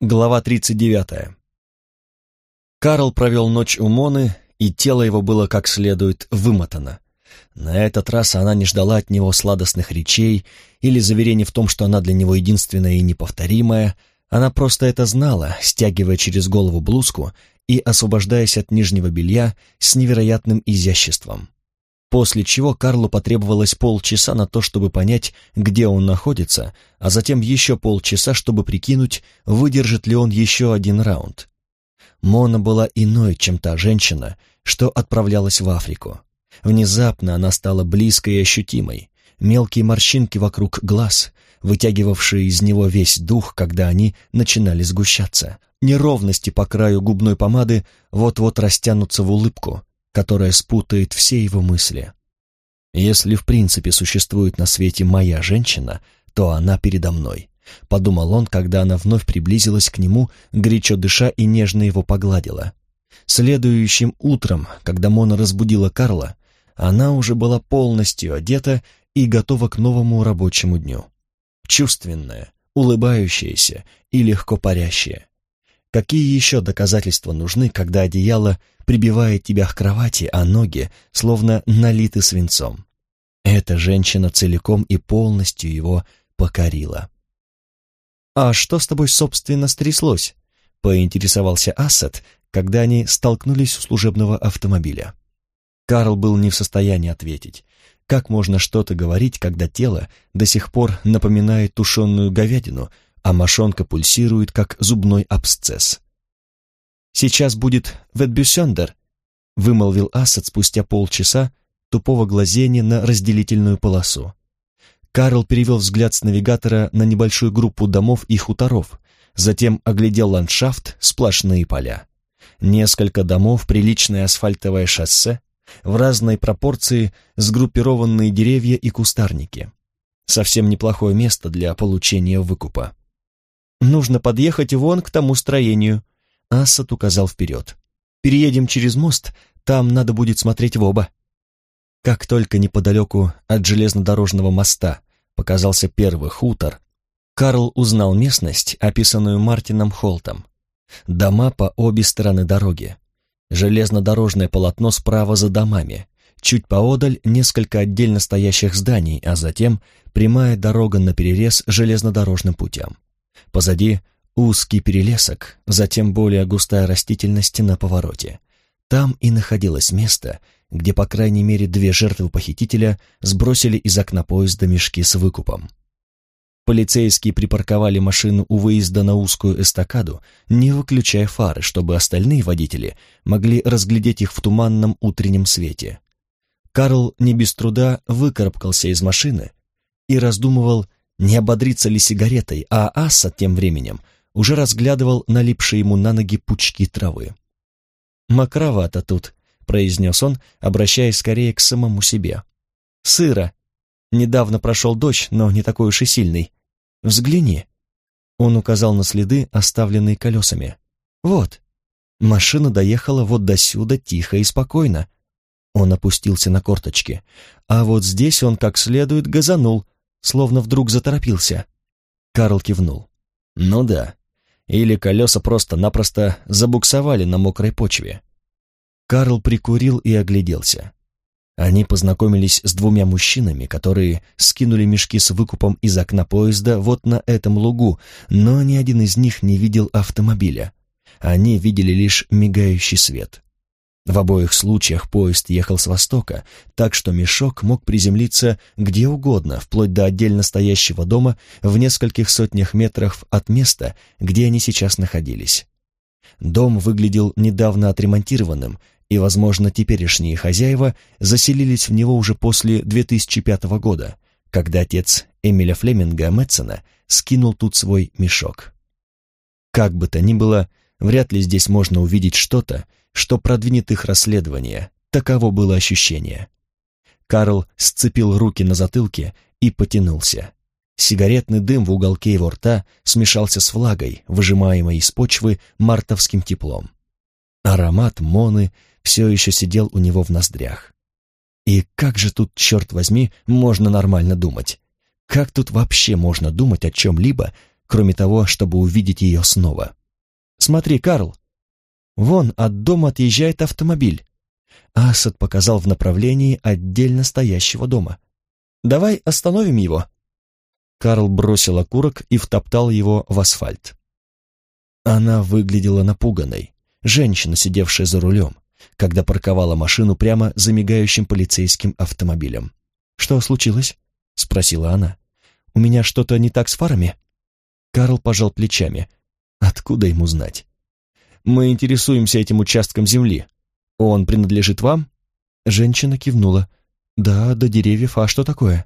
Глава 39. Карл провел ночь у Моны, и тело его было как следует вымотано. На этот раз она не ждала от него сладостных речей или заверений в том, что она для него единственная и неповторимая. Она просто это знала, стягивая через голову блузку и освобождаясь от нижнего белья с невероятным изяществом после чего Карлу потребовалось полчаса на то, чтобы понять, где он находится, а затем еще полчаса, чтобы прикинуть, выдержит ли он еще один раунд. Мона была иной, чем та женщина, что отправлялась в Африку. Внезапно она стала близкой и ощутимой. Мелкие морщинки вокруг глаз, вытягивавшие из него весь дух, когда они начинали сгущаться. Неровности по краю губной помады вот-вот растянутся в улыбку, которая спутает все его мысли. Если в принципе существует на свете моя женщина, то она передо мной, подумал он, когда она вновь приблизилась к нему, горячо дыша и нежно его погладила. Следующим утром, когда Мона разбудила Карла, она уже была полностью одета и готова к новому рабочему дню. Чувственная, улыбающаяся и легко парящая. Какие еще доказательства нужны, когда одеяло прибивает тебя к кровати, а ноги словно налиты свинцом? Эта женщина целиком и полностью его покорила. «А что с тобой, собственно, стряслось?» — поинтересовался Асад, когда они столкнулись у служебного автомобиля. Карл был не в состоянии ответить. Как можно что-то говорить, когда тело до сих пор напоминает тушеную говядину — а мошонка пульсирует, как зубной абсцесс. «Сейчас будет Ветбюсендер», — вымолвил Асад спустя полчаса тупого глазения на разделительную полосу. Карл перевел взгляд с навигатора на небольшую группу домов и хуторов, затем оглядел ландшафт, сплошные поля. Несколько домов, приличное асфальтовое шоссе, в разной пропорции сгруппированные деревья и кустарники. Совсем неплохое место для получения выкупа. Нужно подъехать вон к тому строению. Ассад указал вперед. Переедем через мост, там надо будет смотреть в оба. Как только неподалеку от железнодорожного моста показался первый хутор, Карл узнал местность, описанную Мартином Холтом. Дома по обе стороны дороги. Железнодорожное полотно справа за домами. Чуть поодаль несколько отдельно стоящих зданий, а затем прямая дорога на перерез железнодорожным путям. Позади узкий перелесок, затем более густая растительность на повороте. Там и находилось место, где по крайней мере две жертвы похитителя сбросили из окна поезда мешки с выкупом. Полицейские припарковали машину у выезда на узкую эстакаду, не выключая фары, чтобы остальные водители могли разглядеть их в туманном утреннем свете. Карл не без труда выкарабкался из машины и раздумывал, не ободриться ли сигаретой, а Аса тем временем уже разглядывал налипшие ему на ноги пучки травы. «Мокровато тут», — произнес он, обращаясь скорее к самому себе. «Сыро. Недавно прошел дождь, но не такой уж и сильный. Взгляни». Он указал на следы, оставленные колесами. «Вот». Машина доехала вот до сюда тихо и спокойно. Он опустился на корточки. А вот здесь он как следует газанул, словно вдруг заторопился. Карл кивнул. «Ну да. Или колеса просто-напросто забуксовали на мокрой почве». Карл прикурил и огляделся. Они познакомились с двумя мужчинами, которые скинули мешки с выкупом из окна поезда вот на этом лугу, но ни один из них не видел автомобиля. Они видели лишь мигающий свет. В обоих случаях поезд ехал с востока, так что мешок мог приземлиться где угодно, вплоть до отдельно стоящего дома в нескольких сотнях метров от места, где они сейчас находились. Дом выглядел недавно отремонтированным, и, возможно, теперешние хозяева заселились в него уже после 2005 года, когда отец Эмиля Флеминга Мэтсона скинул тут свой мешок. Как бы то ни было, вряд ли здесь можно увидеть что-то, что продвинет их расследование. Таково было ощущение. Карл сцепил руки на затылке и потянулся. Сигаретный дым в уголке его рта смешался с влагой, выжимаемой из почвы мартовским теплом. Аромат моны все еще сидел у него в ноздрях. И как же тут, черт возьми, можно нормально думать? Как тут вообще можно думать о чем-либо, кроме того, чтобы увидеть ее снова. «Смотри, Карл, вон от дома отъезжает автомобиль». Асад показал в направлении отдельно стоящего дома. «Давай остановим его». Карл бросил окурок и втоптал его в асфальт. Она выглядела напуганной, женщина, сидевшая за рулем, когда парковала машину прямо за мигающим полицейским автомобилем. «Что случилось?» — спросила она. «У меня что-то не так с фарами?» Карл пожал плечами. «Откуда ему знать?» «Мы интересуемся этим участком земли. Он принадлежит вам?» Женщина кивнула. «Да, до деревьев. А что такое?»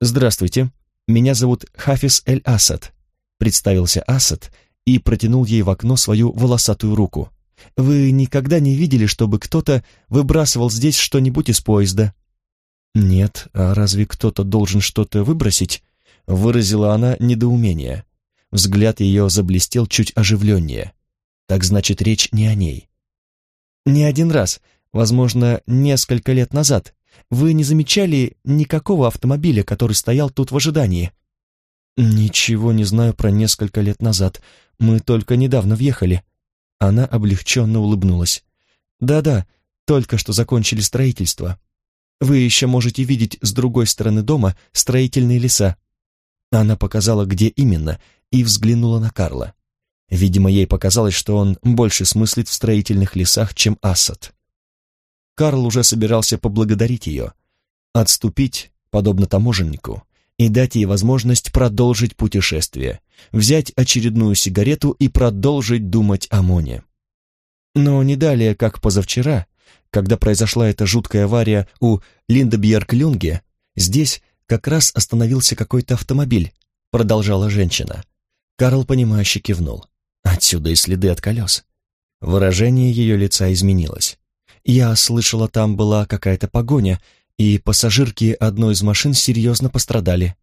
«Здравствуйте. Меня зовут Хафиз Эль-Асад», — представился Асад и протянул ей в окно свою волосатую руку. «Вы никогда не видели, чтобы кто-то выбрасывал здесь что-нибудь из поезда?» «Нет, а разве кто-то должен что-то выбросить?» Выразила она недоумение. Взгляд ее заблестел чуть оживленнее. Так значит, речь не о ней. «Не один раз, возможно, несколько лет назад, вы не замечали никакого автомобиля, который стоял тут в ожидании?» «Ничего не знаю про несколько лет назад. Мы только недавно въехали». Она облегченно улыбнулась. «Да-да, только что закончили строительство. Вы еще можете видеть с другой стороны дома строительные леса». Она показала, где именно, и взглянула на Карла. Видимо, ей показалось, что он больше смыслит в строительных лесах, чем Асад. Карл уже собирался поблагодарить ее, отступить, подобно таможеннику, и дать ей возможность продолжить путешествие, взять очередную сигарету и продолжить думать о Моне. Но не далее, как позавчера, когда произошла эта жуткая авария у Линдебьерк-Люнге, здесь как раз остановился какой-то автомобиль, продолжала женщина. Карл, понимающе кивнул. Отсюда и следы от колес. Выражение ее лица изменилось. Я слышала, там была какая-то погоня, и пассажирки одной из машин серьезно пострадали.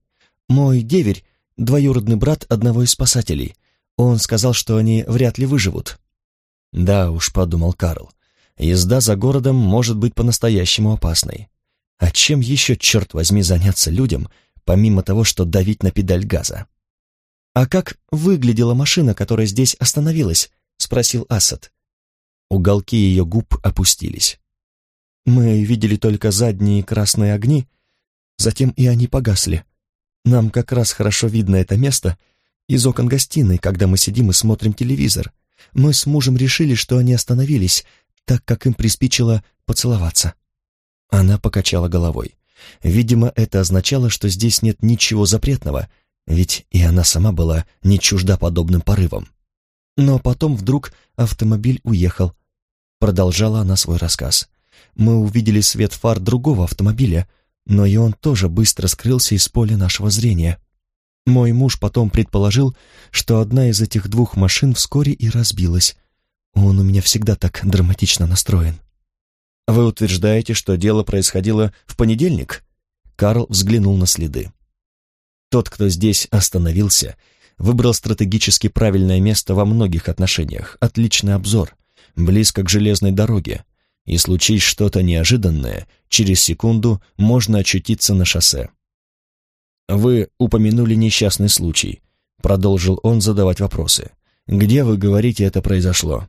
Мой деверь — двоюродный брат одного из спасателей. Он сказал, что они вряд ли выживут. Да уж, подумал Карл, езда за городом может быть по-настоящему опасной. А чем еще, черт возьми, заняться людям, помимо того, что давить на педаль газа? «А как выглядела машина, которая здесь остановилась?» — спросил Асад. Уголки ее губ опустились. Мы видели только задние красные огни, затем и они погасли. Нам как раз хорошо видно это место из окон гостиной, когда мы сидим и смотрим телевизор. Мы с мужем решили, что они остановились, так как им приспичило поцеловаться. Она покачала головой. Видимо, это означало, что здесь нет ничего запретного, ведь и она сама была не чужда подобным порывам. Но потом вдруг автомобиль уехал. Продолжала она свой рассказ. Мы увидели свет фар другого автомобиля, но и он тоже быстро скрылся из поля нашего зрения. Мой муж потом предположил, что одна из этих двух машин вскоре и разбилась. Он у меня всегда так драматично настроен. Вы утверждаете, что дело происходило в понедельник? Карл взглянул на следы. Тот, кто здесь остановился, выбрал стратегически правильное место во многих отношениях, отличный обзор, близко к железной дороге, и случись что-то неожиданное, через секунду можно очутиться на шоссе. «Вы упомянули несчастный случай», — продолжил он задавать вопросы. «Где, вы говорите, это произошло?»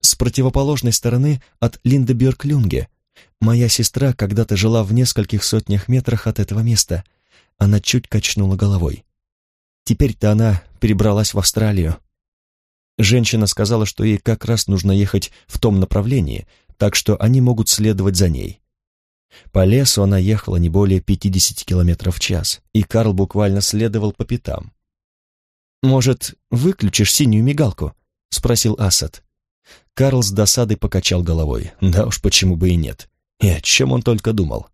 «С противоположной стороны от Линдеберг-Люнге. Моя сестра когда-то жила в нескольких сотнях метрах от этого места». Она чуть качнула головой. Теперь-то она перебралась в Австралию. Женщина сказала, что ей как раз нужно ехать в том направлении, так что они могут следовать за ней. По лесу она ехала не более 50 километров в час, и Карл буквально следовал по пятам. «Может, выключишь синюю мигалку?» — спросил Асад. Карл с досадой покачал головой. Да уж, почему бы и нет. И о чем он только думал.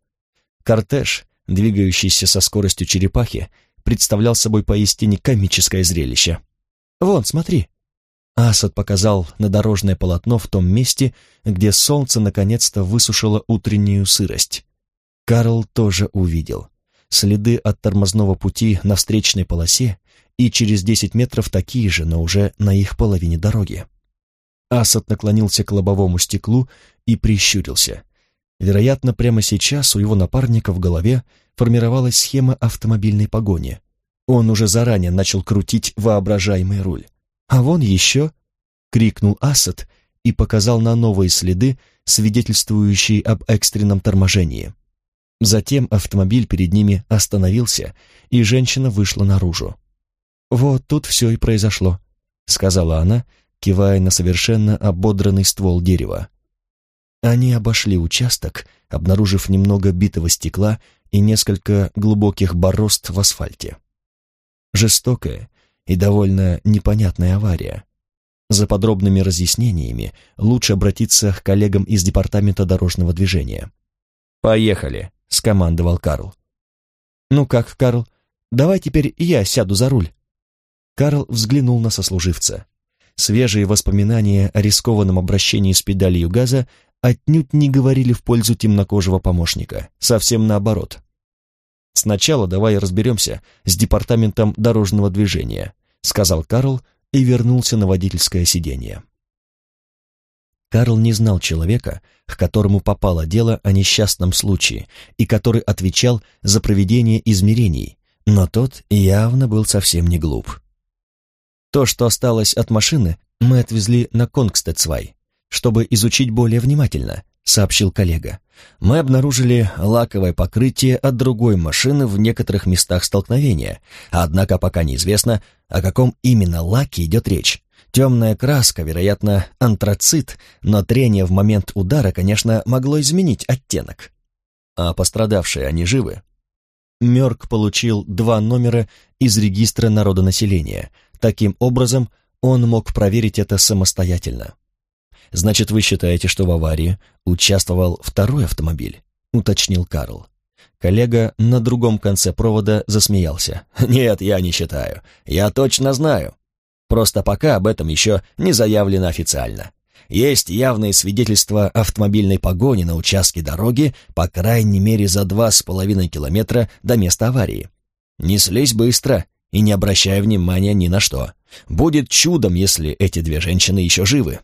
Кортеж, двигающийся со скоростью черепахи, представлял собой поистине комическое зрелище. «Вон, смотри!» Асад показал на дорожное полотно в том месте, где солнце наконец-то высушило утреннюю сырость. Карл тоже увидел. Следы от тормозного пути на встречной полосе и через десять метров такие же, но уже на их половине дороги. Асад наклонился к лобовому стеклу и прищурился. Вероятно, прямо сейчас у его напарника в голове формировалась схема автомобильной погони. Он уже заранее начал крутить воображаемый руль. «А вон еще!» — крикнул Асад и показал на новые следы, свидетельствующие об экстренном торможении. Затем автомобиль перед ними остановился, и женщина вышла наружу. «Вот тут все и произошло», — сказала она, кивая на совершенно ободранный ствол дерева. Они обошли участок, обнаружив немного битого стекла и несколько глубоких борозд в асфальте. Жестокая и довольно непонятная авария. За подробными разъяснениями лучше обратиться к коллегам из Департамента дорожного движения. «Поехали», — скомандовал Карл. «Ну как, Карл, давай теперь я сяду за руль». Карл взглянул на сослуживца. Свежие воспоминания о рискованном обращении с педалью газа отнюдь не говорили в пользу темнокожего помощника, совсем наоборот. «Сначала давай разберемся с департаментом дорожного движения», сказал Карл и вернулся на водительское сиденье. Карл не знал человека, к которому попало дело о несчастном случае и который отвечал за проведение измерений, но тот явно был совсем не глуп. То, что осталось от машины, мы отвезли на Конгстедсвай, чтобы изучить более внимательно, сообщил коллега. Мы обнаружили лаковое покрытие от другой машины в некоторых местах столкновения, однако пока неизвестно, о каком именно лаке идет речь. Темная краска, вероятно, антрацит, но трение в момент удара, конечно, могло изменить оттенок. А пострадавшие они живы? Мёрк получил два номера из регистра народонаселения. Таким образом, он мог проверить это самостоятельно. «Значит, вы считаете, что в аварии участвовал второй автомобиль?» — уточнил Карл. Коллега на другом конце провода засмеялся. «Нет, я не считаю. Я точно знаю. Просто пока об этом еще не заявлено официально. Есть явные свидетельства автомобильной погони на участке дороги, по крайней мере за два с половиной километра до места аварии. Неслись быстро и не обращая внимания ни на что. Будет чудом, если эти две женщины еще живы.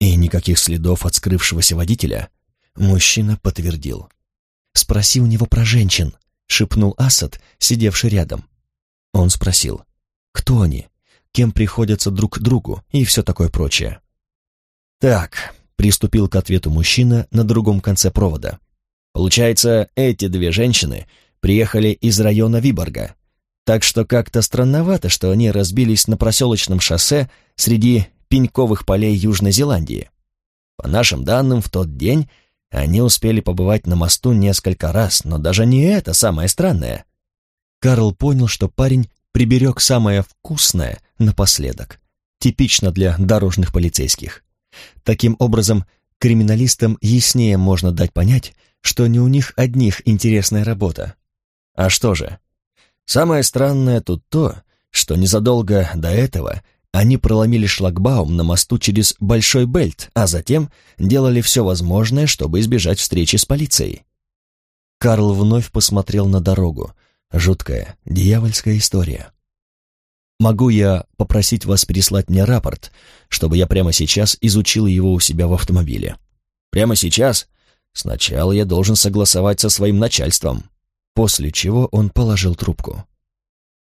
И никаких следов от скрывшегося водителя мужчина подтвердил. «Спроси у него про женщин», — шепнул Асад, сидевший рядом. Он спросил, кто они, кем приходятся друг к другу и все такое прочее. «Так», — приступил к ответу мужчина на другом конце провода. «Получается, эти две женщины приехали из района Виборга, так что как-то странновато, что они разбились на проселочном шоссе среди пеньковых полей Южной Зеландии. По нашим данным, в тот день они успели побывать на мосту несколько раз, но даже не это самое странное. Карл понял, что парень приберег самое вкусное напоследок, типично для дорожных полицейских. Таким образом, криминалистам яснее можно дать понять, что не у них одних интересная работа. А что же? Самое странное тут то, что незадолго до этого они проломили шлагбаум на мосту через Большой Бельт, а затем делали все возможное, чтобы избежать встречи с полицией. Карл вновь посмотрел на дорогу. Жуткая, дьявольская история. «Могу я попросить вас переслать мне рапорт, чтобы я прямо сейчас изучил его у себя в автомобиле?» «Прямо сейчас? Сначала я должен согласовать со своим начальством». После чего он положил трубку.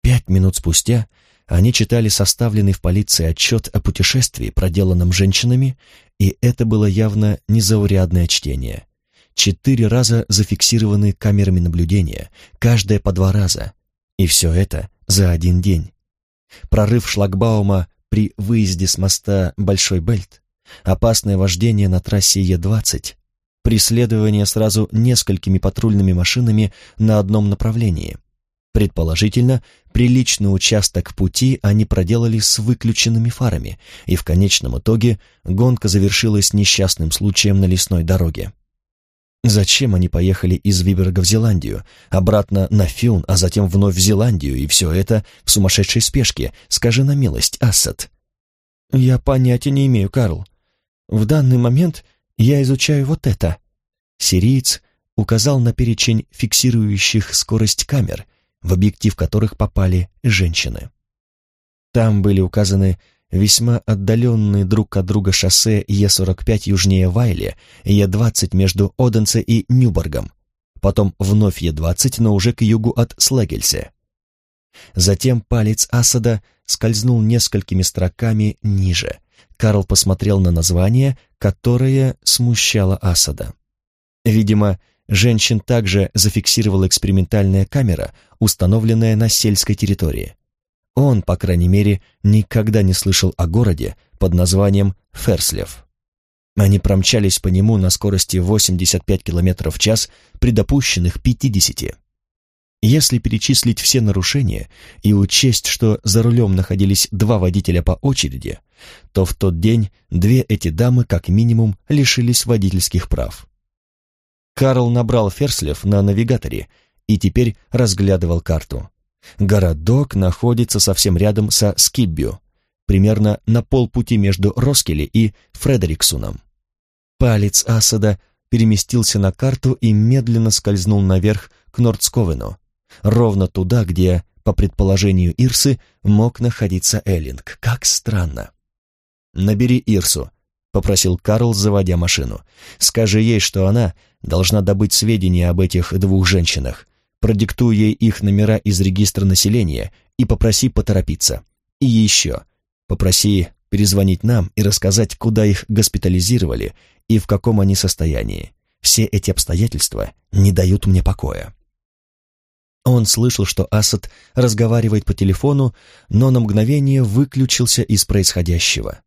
Пять минут спустя они читали составленный в полиции отчет о путешествии, проделанном женщинами, и это было явно незаурядное чтение. Четыре раза зафиксированы камерами наблюдения, каждая по два раза. И все это за один день. Прорыв шлагбаума при выезде с моста Большой Бельт, опасное вождение на трассе Е-20, преследование сразу несколькими патрульными машинами на одном направлении – Предположительно, приличный участок пути они проделали с выключенными фарами, и в конечном итоге гонка завершилась несчастным случаем на лесной дороге. Зачем они поехали из Виберга в Зеландию, обратно на Фюн, а затем вновь в Зеландию, и все это в сумасшедшей спешке? Скажи на милость, Ассад. Я понятия не имею, Карл. В данный момент я изучаю вот это. Сириец указал на перечень фиксирующих скорость камер, в объектив которых попали женщины. Там были указаны весьма отдаленные друг от друга шоссе Е45 южнее Вайле, Е20 между Оденсе и Нюборгом, потом вновь Е20, но уже к югу от Слегельсе. Затем палец Асада скользнул несколькими строками ниже. Карл посмотрел на название, которое смущало Асада. Видимо, женщин также зафиксировала экспериментальная камера, установленная на сельской территории. Он, по крайней мере, никогда не слышал о городе под названием Ферслев. Они промчались по нему на скорости 85 км в час при допущенных 50. Если перечислить все нарушения и учесть, что за рулем находились два водителя по очереди, то в тот день две эти дамы как минимум лишились водительских прав. Карл набрал Ферслев на навигаторе и теперь разглядывал карту. Городок находится совсем рядом со Скиббио, примерно на полпути между Роскеле и Фредериксуном. Палец Асада переместился на карту и медленно скользнул наверх к Нордсковену, ровно туда, где, по предположению Ирсы, мог находиться Эллинг. Как странно. «Набери Ирсу», — попросил Карл, заводя машину. «Скажи ей, что она должна добыть сведения об этих двух женщинах. Продиктуй ей их номера из регистра населения и попроси поторопиться. И еще, попроси перезвонить нам и рассказать, куда их госпитализировали и в каком они состоянии. Все эти обстоятельства не дают мне покоя». Он слышал, что Асад разговаривает по телефону, но на мгновение выключился из происходящего.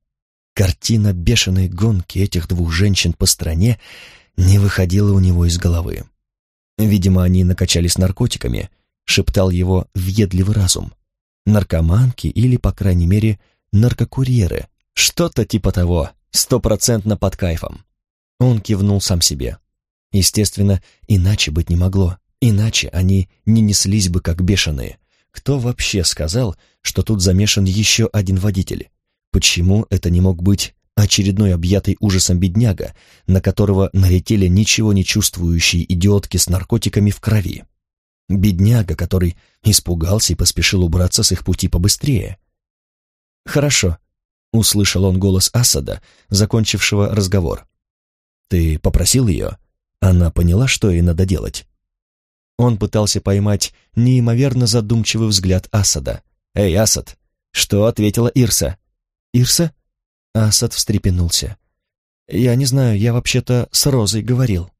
Картина бешеной гонки этих двух женщин по стране не выходила у него из головы. Видимо, они накачались наркотиками, шептал его въедливый разум. Наркоманки или, по крайней мере, наркокурьеры. Что-то типа того, стопроцентно под кайфом. Он кивнул сам себе. Естественно, иначе быть не могло. Иначе они не неслись бы как бешеные. Кто вообще сказал, что тут замешан еще один водитель? Почему это не мог быть очередной объятый ужасом бедняга, на которого налетели ничего не чувствующие идиотки с наркотиками в крови? Бедняга, который испугался и поспешил убраться с их пути побыстрее. «Хорошо», — услышал он голос Асада, закончившего разговор. «Ты попросил ее?» Она поняла, что ей надо делать. Он пытался поймать неимоверно задумчивый взгляд Асада. «Эй, Асад, что ответила Ирса?» «Ирса?» Асад встрепенулся. «Я не знаю, я вообще-то с Розой говорил».